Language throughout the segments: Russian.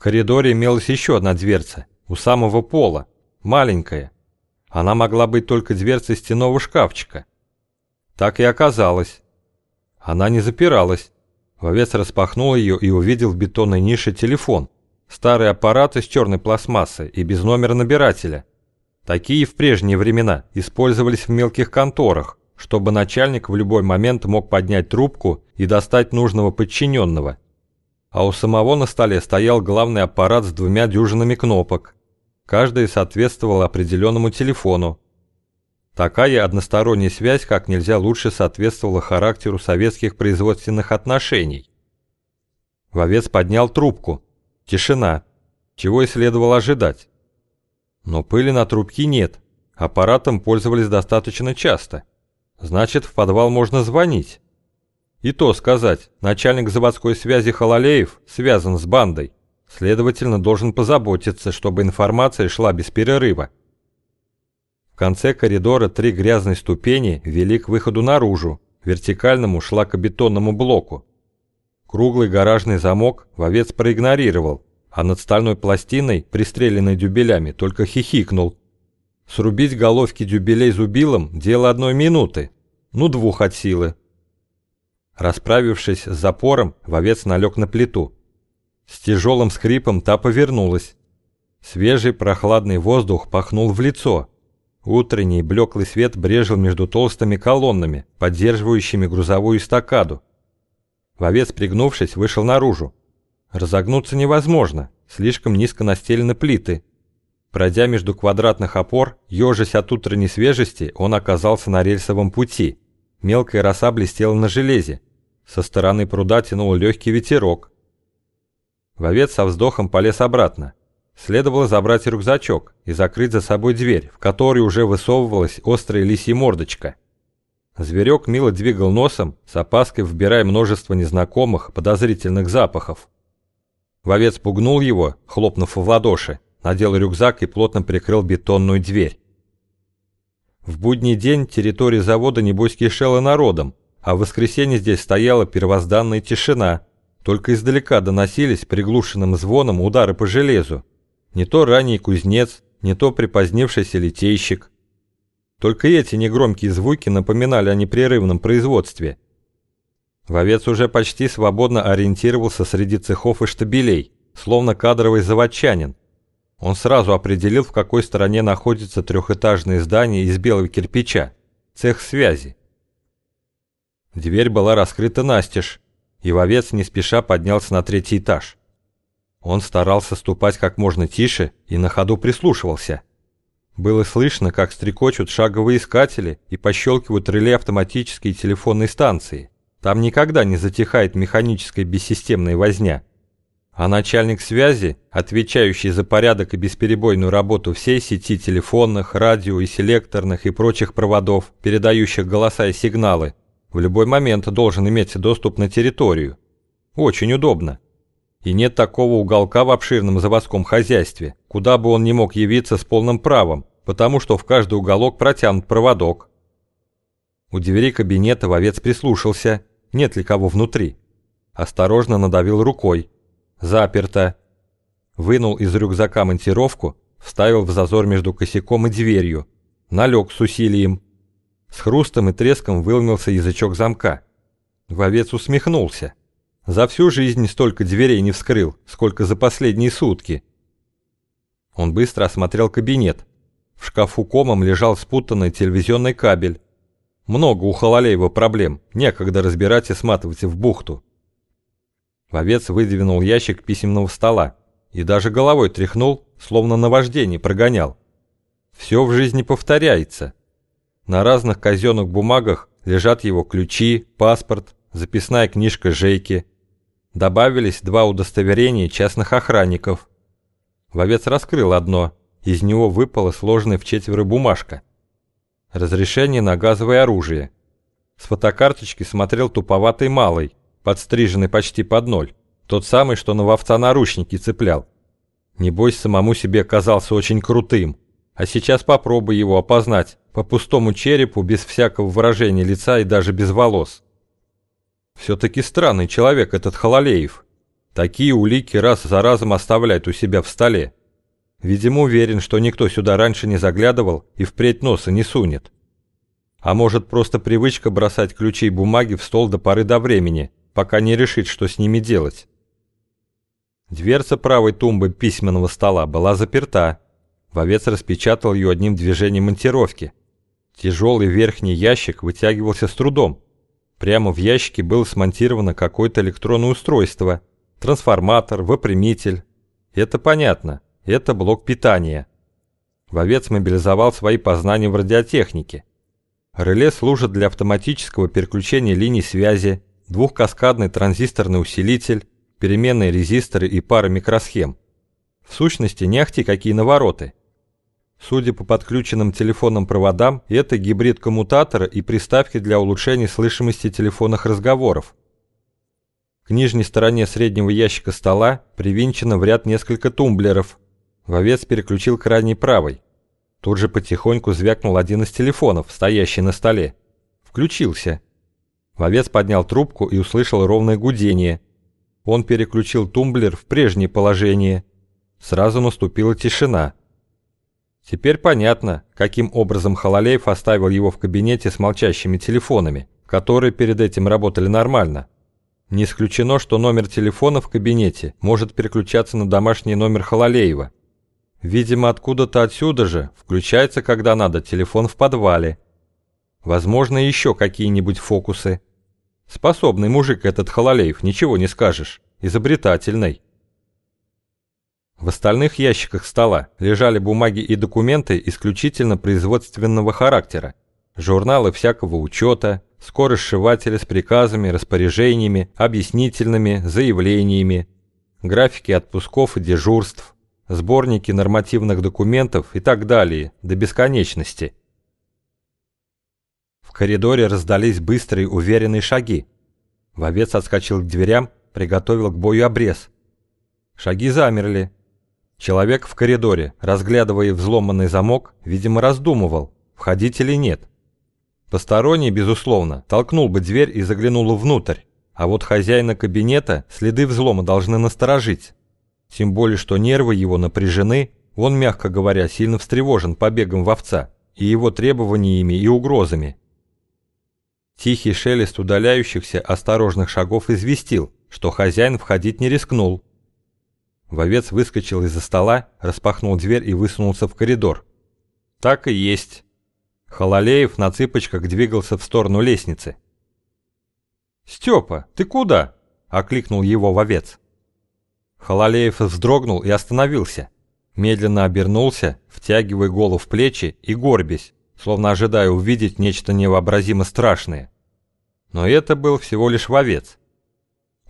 коридоре имелась еще одна дверца, у самого пола, маленькая. Она могла быть только дверцей стенного шкафчика. Так и оказалось. Она не запиралась. Вовец распахнул ее и увидел в бетонной нише телефон. Старый аппарат из черной пластмассы и без номера набирателя. Такие в прежние времена использовались в мелких конторах, чтобы начальник в любой момент мог поднять трубку и достать нужного подчиненного. А у самого на столе стоял главный аппарат с двумя дюжинами кнопок. Каждая соответствовала определенному телефону. Такая односторонняя связь как нельзя лучше соответствовала характеру советских производственных отношений. Вовец поднял трубку. Тишина. Чего и следовало ожидать. Но пыли на трубке нет. Аппаратом пользовались достаточно часто. Значит, в подвал можно звонить. И то сказать, начальник заводской связи Хололеев связан с бандой. Следовательно, должен позаботиться, чтобы информация шла без перерыва. В конце коридора три грязные ступени вели к выходу наружу, вертикальному шлакобетонному блоку. Круглый гаражный замок вовец проигнорировал, а над стальной пластиной, пристреленной дюбелями, только хихикнул. Срубить головки дюбелей зубилом – дело одной минуты, ну двух от силы. Расправившись с запором, вовец налег на плиту. С тяжелым скрипом та повернулась. Свежий прохладный воздух пахнул в лицо. Утренний блеклый свет брежил между толстыми колоннами, поддерживающими грузовую эстакаду. Вовец, пригнувшись, вышел наружу. Разогнуться невозможно, слишком низко настелены плиты. Пройдя между квадратных опор, ежась от утренней свежести, он оказался на рельсовом пути. Мелкая роса блестела на железе. Со стороны пруда тянул легкий ветерок. Вовец со вздохом полез обратно. Следовало забрать рюкзачок и закрыть за собой дверь, в которой уже высовывалась острая лисья мордочка. Зверек мило двигал носом, с опаской вбирая множество незнакомых, подозрительных запахов. Вовец пугнул его, хлопнув в ладоши, надел рюкзак и плотно прикрыл бетонную дверь. В будний день территория завода небось кишела народом, а в воскресенье здесь стояла первозданная тишина, только издалека доносились приглушенным звоном удары по железу. Не то ранний кузнец, не то припозднившийся литейщик. Только эти негромкие звуки напоминали о непрерывном производстве – Вовец уже почти свободно ориентировался среди цехов и штабелей, словно кадровый заводчанин. Он сразу определил, в какой стороне находится трехэтажное здание из белого кирпича, цех связи. Дверь была раскрыта настежь, и вовец не спеша поднялся на третий этаж. Он старался ступать как можно тише и на ходу прислушивался. Было слышно, как стрекочут шаговые искатели и пощелкивают реле автоматической телефонной станции. Там никогда не затихает механическая бессистемная возня. А начальник связи, отвечающий за порядок и бесперебойную работу всей сети телефонных, радио и селекторных и прочих проводов, передающих голоса и сигналы, в любой момент должен иметь доступ на территорию. Очень удобно. И нет такого уголка в обширном заводском хозяйстве, куда бы он не мог явиться с полным правом, потому что в каждый уголок протянут проводок. У двери кабинета вовец прислушался нет ли кого внутри. Осторожно надавил рукой. Заперто. Вынул из рюкзака монтировку, вставил в зазор между косяком и дверью. Налег с усилием. С хрустом и треском выломился язычок замка. Вовец усмехнулся. За всю жизнь столько дверей не вскрыл, сколько за последние сутки. Он быстро осмотрел кабинет. В шкафу комом лежал спутанный телевизионный кабель. Много у Хололеева проблем, некогда разбирать и сматывать в бухту. Вовец выдвинул ящик письменного стола и даже головой тряхнул, словно на вождение прогонял. Все в жизни повторяется. На разных казенных бумагах лежат его ключи, паспорт, записная книжка Жейки. Добавились два удостоверения частных охранников. Вовец раскрыл одно, из него выпала сложенная в четверо бумажка – Разрешение на газовое оружие. С фотокарточки смотрел туповатый малый, подстриженный почти под ноль. Тот самый, что на вовца наручники цеплял. Небось, самому себе казался очень крутым. А сейчас попробуй его опознать по пустому черепу, без всякого выражения лица и даже без волос. Все-таки странный человек этот Хололеев. Такие улики раз за разом оставляет у себя в столе. Видимо, уверен, что никто сюда раньше не заглядывал и впредь носа не сунет. А может, просто привычка бросать ключи и бумаги в стол до поры до времени, пока не решит, что с ними делать. Дверца правой тумбы письменного стола была заперта. Вовец распечатал ее одним движением монтировки. Тяжелый верхний ящик вытягивался с трудом. Прямо в ящике было смонтировано какое-то электронное устройство. Трансформатор, выпрямитель. Это понятно. Это блок питания. Вовец мобилизовал свои познания в радиотехнике. Реле служит для автоматического переключения линий связи, двухкаскадный транзисторный усилитель, переменные резисторы и пара микросхем. В сущности, не ахти какие навороты. Судя по подключенным телефонным проводам, это гибрид коммутатора и приставки для улучшения слышимости телефонных разговоров. К нижней стороне среднего ящика стола привинчено в ряд несколько тумблеров. Вовец переключил крайний правый. Тут же потихоньку звякнул один из телефонов, стоящий на столе. Включился. Вовец поднял трубку и услышал ровное гудение. Он переключил тумблер в прежнее положение. Сразу наступила тишина. Теперь понятно, каким образом Хололеев оставил его в кабинете с молчащими телефонами, которые перед этим работали нормально. Не исключено, что номер телефона в кабинете может переключаться на домашний номер Хололеева. Видимо, откуда-то отсюда же включается, когда надо, телефон в подвале. Возможно, еще какие-нибудь фокусы. Способный мужик этот Хололеев, ничего не скажешь. Изобретательный. В остальных ящиках стола лежали бумаги и документы исключительно производственного характера. Журналы всякого учета, скоросшиватели с приказами, распоряжениями, объяснительными, заявлениями, графики отпусков и дежурств, сборники нормативных документов и так далее, до бесконечности. В коридоре раздались быстрые уверенные шаги. Вовец отскочил к дверям, приготовил к бою обрез. Шаги замерли, Человек в коридоре, разглядывая взломанный замок, видимо раздумывал, входить или нет. Посторонний, безусловно, толкнул бы дверь и заглянул внутрь, а вот хозяина кабинета следы взлома должны насторожить. Тем более, что нервы его напряжены, он, мягко говоря, сильно встревожен побегом вовца и его требованиями и угрозами. Тихий шелест удаляющихся осторожных шагов известил, что хозяин входить не рискнул, Вовец выскочил из-за стола, распахнул дверь и высунулся в коридор. Так и есть. Хололеев на цыпочках двигался в сторону лестницы. «Степа, ты куда?» – окликнул его вовец. Хололеев вздрогнул и остановился. Медленно обернулся, втягивая голову в плечи и горбясь, словно ожидая увидеть нечто невообразимо страшное. Но это был всего лишь вовец.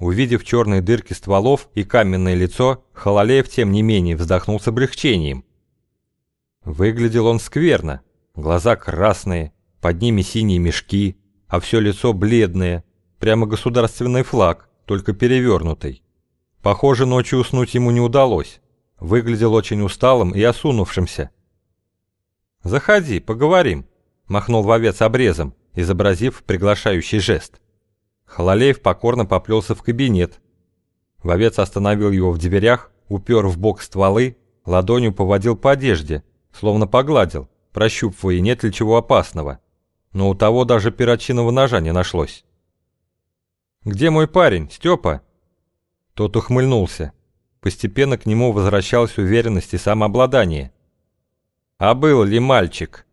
Увидев черные дырки стволов и каменное лицо, Хололеев тем не менее вздохнул с облегчением. Выглядел он скверно. Глаза красные, под ними синие мешки, а все лицо бледное, прямо государственный флаг, только перевернутый. Похоже, ночью уснуть ему не удалось. Выглядел очень усталым и осунувшимся. «Заходи, поговорим», — махнул вовец обрезом, изобразив приглашающий жест. Хололеев покорно поплелся в кабинет. Вовец остановил его в дверях, упер в бок стволы, ладонью поводил по одежде, словно погладил, прощупывая, нет ли чего опасного. Но у того даже перочинного ножа не нашлось. «Где мой парень, Степа?» Тот ухмыльнулся. Постепенно к нему возвращалась уверенность и самообладание. «А был ли мальчик?»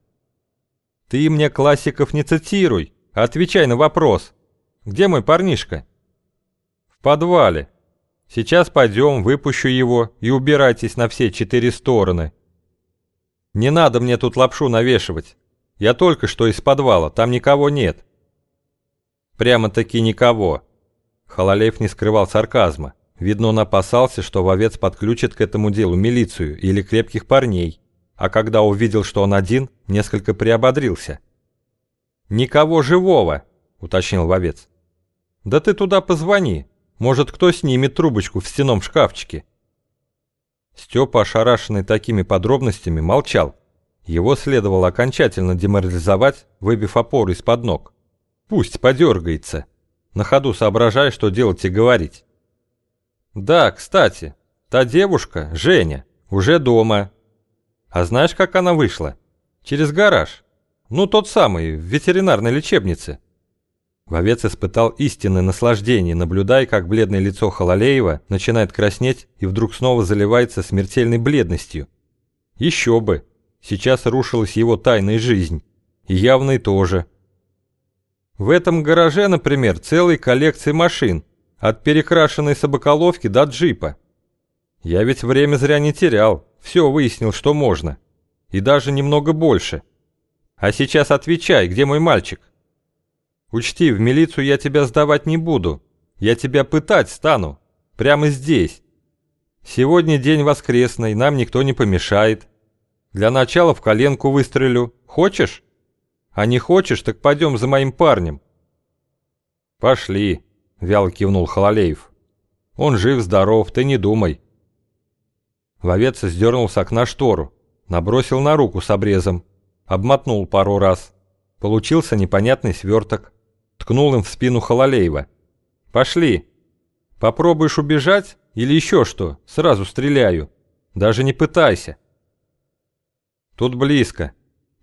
«Ты мне классиков не цитируй, отвечай на вопрос», где мой парнишка?» «В подвале. Сейчас пойдем, выпущу его и убирайтесь на все четыре стороны. Не надо мне тут лапшу навешивать. Я только что из подвала, там никого нет». «Прямо-таки никого». Хололеев не скрывал сарказма. Видно, он опасался, что вовец подключит к этому делу милицию или крепких парней, а когда увидел, что он один, несколько приободрился. «Никого живого!» — уточнил вовец. Да ты туда позвони. Может, кто снимет трубочку в стеном шкафчике?» Степа, ошарашенный такими подробностями, молчал. Его следовало окончательно деморализовать, выбив опору из-под ног. Пусть подергается. На ходу соображая, что делать и говорить. Да, кстати, та девушка, Женя, уже дома. А знаешь, как она вышла? Через гараж. Ну, тот самый, в ветеринарной лечебнице. Вовец испытал истинное наслаждение, наблюдая, как бледное лицо Хололеева начинает краснеть и вдруг снова заливается смертельной бледностью. Еще бы! Сейчас рушилась его тайная жизнь. И явной тоже. В этом гараже, например, целая коллекция машин, от перекрашенной собаколовки до джипа. Я ведь время зря не терял, все выяснил, что можно. И даже немного больше. А сейчас отвечай, где мой мальчик? Учти, в милицию я тебя сдавать не буду. Я тебя пытать стану. Прямо здесь. Сегодня день воскресный, нам никто не помешает. Для начала в коленку выстрелю. Хочешь? А не хочешь, так пойдем за моим парнем. Пошли, вяло кивнул Хололеев. Он жив-здоров, ты не думай. Вовец сдернул с окна штору, набросил на руку с обрезом, обмотнул пару раз. Получился непонятный сверток. Ткнул им в спину Хололеева. «Пошли. Попробуешь убежать или еще что, сразу стреляю. Даже не пытайся». «Тут близко».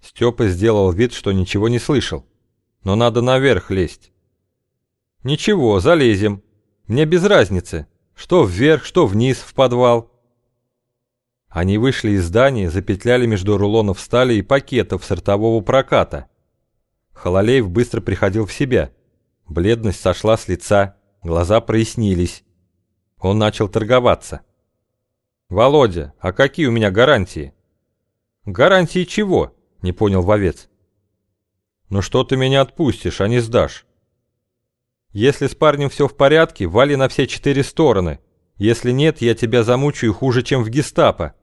Степа сделал вид, что ничего не слышал. «Но надо наверх лезть». «Ничего, залезем. Мне без разницы. Что вверх, что вниз, в подвал». Они вышли из здания, запетляли между рулонов стали и пакетов сортового проката. Хололеев быстро приходил в себя. Бледность сошла с лица, глаза прояснились. Он начал торговаться. «Володя, а какие у меня гарантии?» «Гарантии чего?» — не понял вовец. «Ну что ты меня отпустишь, а не сдашь?» «Если с парнем все в порядке, вали на все четыре стороны. Если нет, я тебя замучаю хуже, чем в гестапо.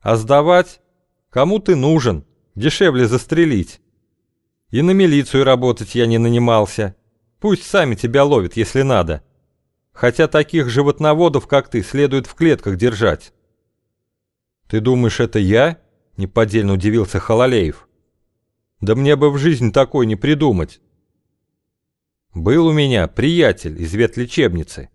А сдавать? Кому ты нужен? Дешевле застрелить. И на милицию работать я не нанимался. Пусть сами тебя ловят, если надо. Хотя таких животноводов, как ты, следует в клетках держать. Ты думаешь, это я? Неподдельно удивился Хололеев. Да мне бы в жизнь такой не придумать. Был у меня приятель из ветлечебницы.